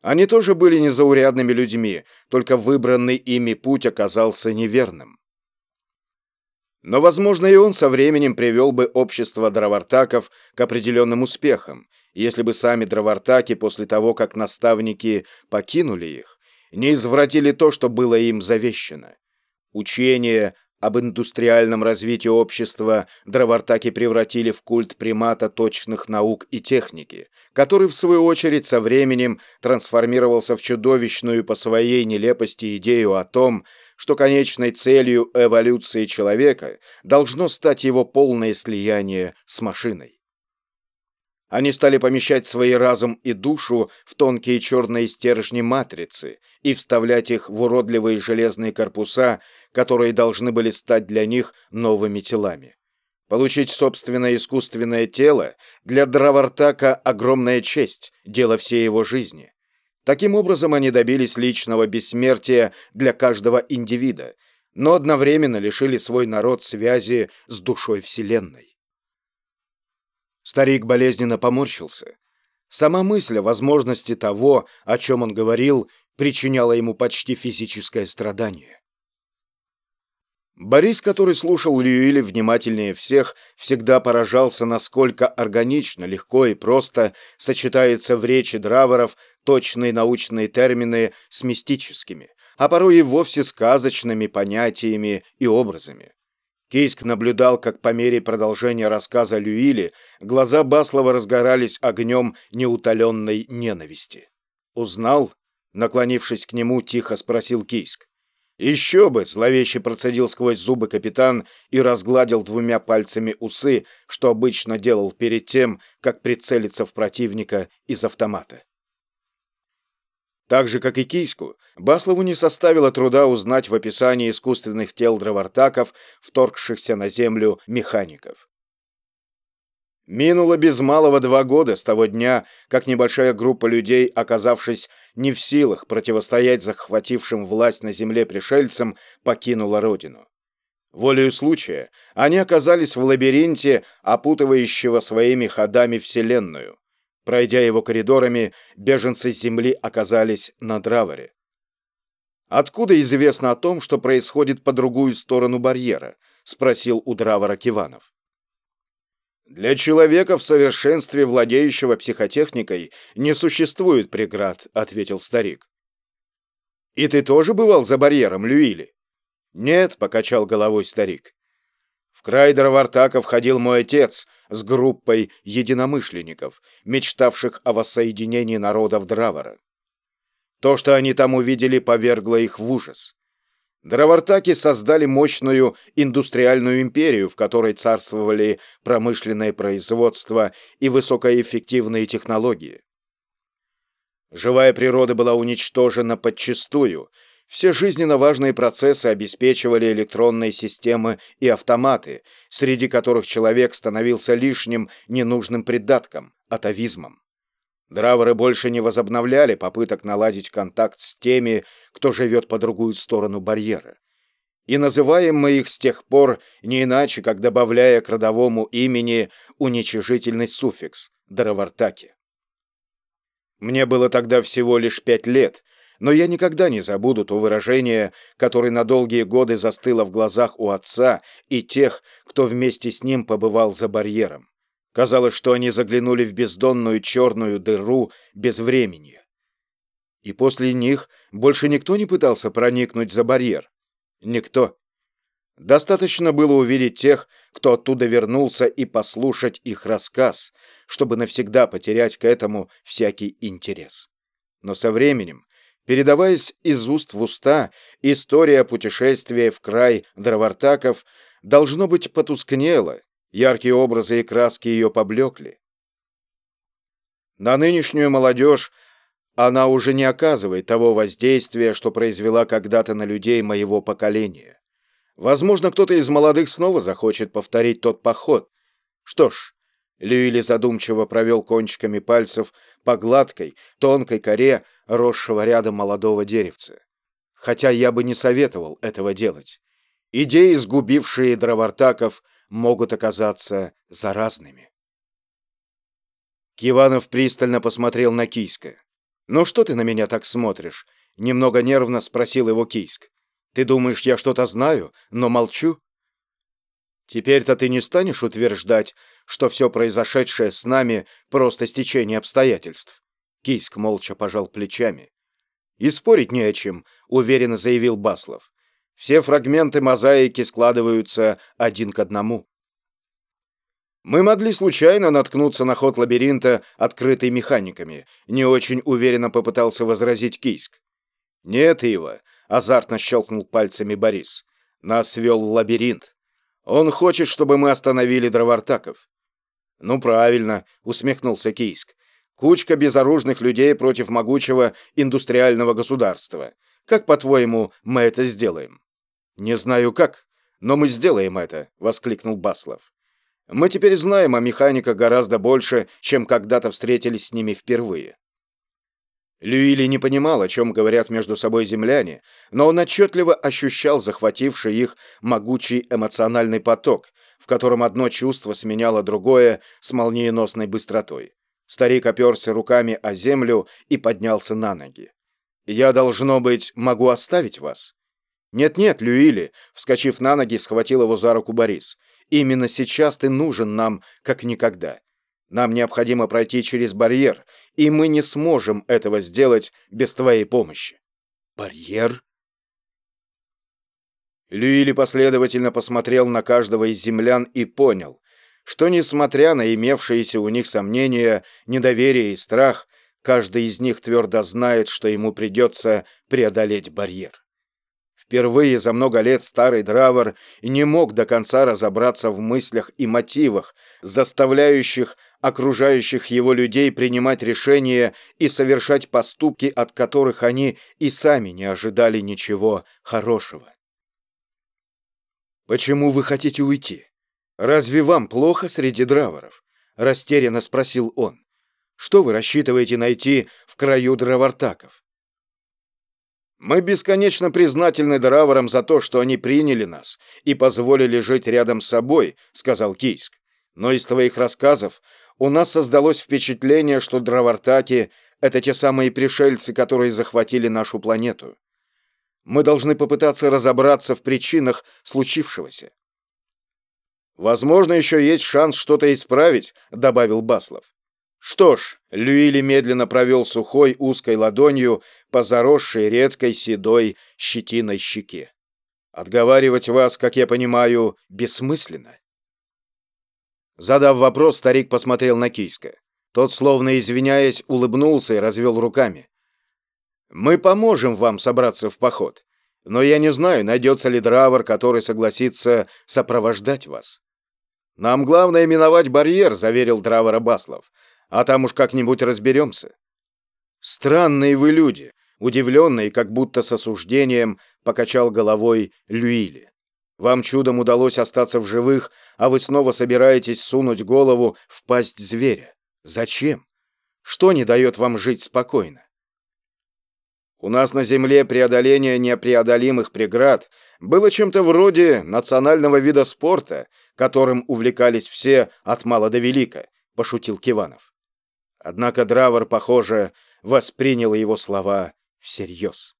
Они тоже были незаурядными людьми, только выбранный ими путь оказался неверным. Но, возможно, и он со временем привел бы общество дровартаков к определенным успехам, если бы сами дровартаки после того, как наставники покинули их, не извратили то, что было им завещено. Учение об индустриальном развитии общества дровартаки превратили в культ примата точных наук и техники, который, в свою очередь, со временем трансформировался в чудовищную по своей нелепости идею о том, что конечной целью эволюции человека должно стать его полное слияние с машиной. Они стали помещать свои разум и душу в тонкие черные стержни матрицы и вставлять их в уродливые железные корпуса, которые должны были стать для них новыми телами. Получить собственное искусственное тело для Дравартака огромная честь, дело всей его жизни. Таким образом они добились личного бессмертия для каждого индивида, но одновременно лишили свой народ связи с душой Вселенной. Старик болезненно поморщился. Сама мысль о возможности того, о чем он говорил, причиняла ему почти физическое страдание. Борис, который слушал Льюиля внимательнее всех, всегда поражался, насколько органично, легко и просто сочетаются в речи драворов точные научные термины с мистическими, а порой и вовсе сказочными понятиями и образами. Кейск наблюдал, как по мере продолжения рассказа Люили глаза Баслова разгорались огнем неутоленной ненависти. «Узнал?» — наклонившись к нему, тихо спросил Кейск. «Еще бы!» — зловеще процедил сквозь зубы капитан и разгладил двумя пальцами усы, что обычно делал перед тем, как прицелиться в противника из автомата. Так же, как и Кийску, Баслову не составило труда узнать в описании искусственных тел дровартаков, вторгшихся на Землю механиков. Минуло без малого два года с того дня, как небольшая группа людей, оказавшись не в силах противостоять захватившим власть на Земле пришельцам, покинула родину. Волею случая они оказались в лабиринте, опутывающего своими ходами Вселенную. Пройдя его коридорами, беженцы с земли оказались на Драворе. «Откуда известно о том, что происходит по другую сторону барьера?» — спросил у Дравора Киванов. «Для человека в совершенстве, владеющего психотехникой, не существует преград», — ответил старик. «И ты тоже бывал за барьером, Люили?» «Нет», — покачал головой старик. В край Дровартака входил мой отец с группой единомышленников, мечтавших о воссоединении народов Дравара. То, что они там увидели, повергло их в ужас. Дровартаки создали мощную индустриальную империю, в которой царствовали промышленное производство и высокоэффективные технологии. Живая природа была уничтожена подчистую, все жизненно важные процессы обеспечивали электронные системы и автоматы, среди которых человек становился лишним ненужным придатком, атовизмом. Драворы больше не возобновляли попыток наладить контакт с теми, кто живет по другую сторону барьера. И называем мы их с тех пор не иначе, как добавляя к родовому имени уничижительный суффикс «дровартаки». Мне было тогда всего лишь пять лет, но я никогда не забуду то выражение, которое на долгие годы застыло в глазах у отца и тех, кто вместе с ним побывал за барьером. Казалось, что они заглянули в бездонную черную дыру без времени. И после них больше никто не пытался проникнуть за барьер. Никто. Достаточно было увидеть тех, кто оттуда вернулся, и послушать их рассказ, чтобы навсегда потерять к этому всякий интерес. Но со временем Передаваясь из уст в уста, история путешествия в край дровартаков должно быть потускнела, яркие образы и краски ее поблекли. На нынешнюю молодежь она уже не оказывает того воздействия, что произвела когда-то на людей моего поколения. Возможно, кто-то из молодых снова захочет повторить тот поход. Что ж, Люили задумчиво провел кончиками пальцев по гладкой, тонкой коре росшего рядом молодого деревца. Хотя я бы не советовал этого делать. Идеи, сгубившие дровартаков, могут оказаться заразными. Киванов пристально посмотрел на Кийска. «Ну что ты на меня так смотришь?» — немного нервно спросил его Кийск. «Ты думаешь, я что-то знаю, но молчу?» «Теперь-то ты не станешь утверждать, что все произошедшее с нами — просто стечение обстоятельств?» Кийск молча пожал плечами. «И спорить не о чем», — уверенно заявил Баслов. «Все фрагменты мозаики складываются один к одному». Мы могли случайно наткнуться на ход лабиринта, открытый механиками. Не очень уверенно попытался возразить Кийск. «Нет, Ива», — азартно щелкнул пальцами Борис. «Нас вел лабиринт. Он хочет, чтобы мы остановили дровартаков». «Ну, правильно», — усмехнулся Кийск. «Кучка безоружных людей против могучего индустриального государства. Как, по-твоему, мы это сделаем?» «Не знаю как, но мы сделаем это», — воскликнул Баслов. Мы теперь знаем о механиках гораздо больше, чем когда-то встретились с ними впервые. Люили не понимал, о чем говорят между собой земляне, но он отчетливо ощущал захвативший их могучий эмоциональный поток, в котором одно чувство сменяло другое с молниеносной быстротой. Старик оперся руками о землю и поднялся на ноги. «Я, должно быть, могу оставить вас?» «Нет-нет, Люили», — вскочив на ноги, схватил его за руку Борис. Именно сейчас ты нужен нам, как никогда. Нам необходимо пройти через барьер, и мы не сможем этого сделать без твоей помощи. Барьер? Люили последовательно посмотрел на каждого из землян и понял, что, несмотря на имевшиеся у них сомнения, недоверие и страх, каждый из них твердо знает, что ему придется преодолеть барьер. Впервые за много лет старый Дравер не мог до конца разобраться в мыслях и мотивах, заставляющих окружающих его людей принимать решения и совершать поступки, от которых они и сами не ожидали ничего хорошего. «Почему вы хотите уйти? Разве вам плохо среди драворов?» — растерянно спросил он. «Что вы рассчитываете найти в краю дровартаков?» Мы бесконечно признательны Драворам за то, что они приняли нас и позволили жить рядом с собой, сказал Кийск. Но из твоих рассказов у нас создалось впечатление, что Дравартаки — это те самые пришельцы, которые захватили нашу планету. Мы должны попытаться разобраться в причинах случившегося. Возможно, еще есть шанс что-то исправить, добавил Баслов. Что ж, Люили медленно провел сухой узкой ладонью по заросшей редкой седой щетиной щеке. Отговаривать вас, как я понимаю, бессмысленно. Задав вопрос, старик посмотрел на Кийска. Тот, словно извиняясь, улыбнулся и развел руками. «Мы поможем вам собраться в поход, но я не знаю, найдется ли дравер, который согласится сопровождать вас». «Нам главное миновать барьер», — заверил дравера Баслов а там уж как-нибудь разберемся. Странные вы люди, удивленный, как будто с осуждением, покачал головой Люили. Вам чудом удалось остаться в живых, а вы снова собираетесь сунуть голову в пасть зверя. Зачем? Что не дает вам жить спокойно? У нас на Земле преодоление непреодолимых преград было чем-то вроде национального вида спорта, которым увлекались все от мала до велика, пошутил Киванов. Однако Дравер, похоже, воспринял его слова всерьез.